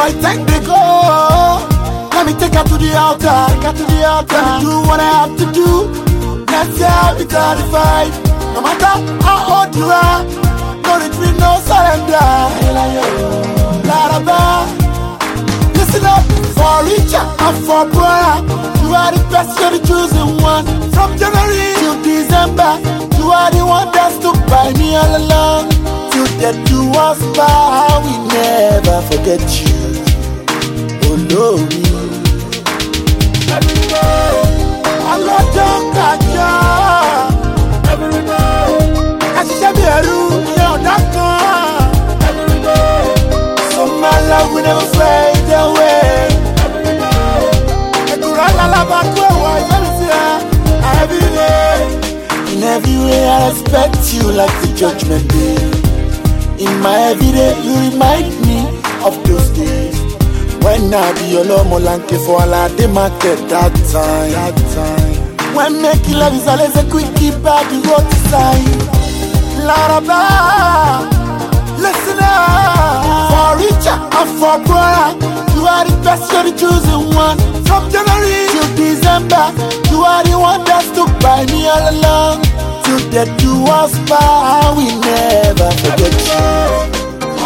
Oh my take me go let me take her to the altar take her to the altar. Let me do what I have to do. Let's have it clarified no matter how old you are no retreat no surrender. Laraba. Listen up. For richer and for poorer you are the best you're the chosen one. From january till december you are the one that stood by me all along. Till death do us part we never forget you olórí. ọlọ́jọ́ kájọ́ àṣìṣe bí ẹrú ní ọ̀dà kan. So my love will never fade away. Lalaba kó ẹ̀wọ̀ ìfẹ́mi sí ẹ, every day. In every way I respect you like the judgment day. In my everyday you remind me of those days. When I be ọlọ́mọ lanke for Alade market that time. That time. When making love is always a quickie by the roadside. Laraba. Listen up, for richer and for poorer, you are the best, you're the chosen one. From January till December, you are the one that stood by me all along. Till death do us part, we never forget you.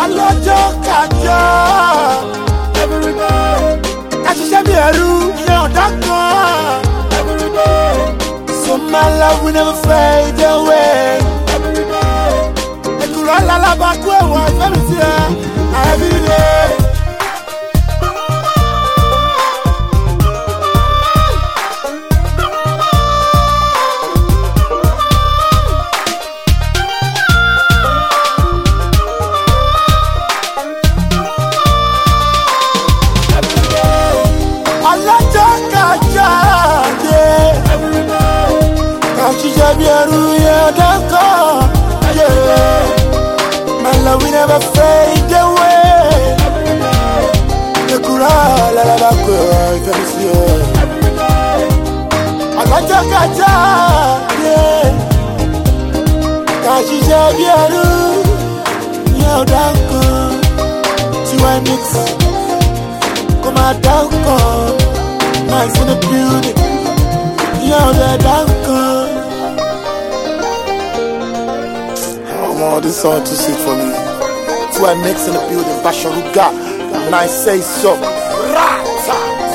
Ọlọ́jọ́ kájọ́, My love will never fade away. Ekura lalaba kó ẹ̀wọ̀ ìfẹ́mi sí ẹ, every day. Bí ẹrú yẹn dákọ̀. My love will never fade away. Ekura lalaba kó ìfẹ́ mi sí ẹ. Ọlọ́jọ́ kájọ́ dé. Kàṣíṣe bí ẹrú yẹn dákọ̀. Tiwa mix. Come on, down, come. Nice in the building. Yo, that down, man, this song too sick for me. Two I mix in the building. Basharuga. I say so. Rata.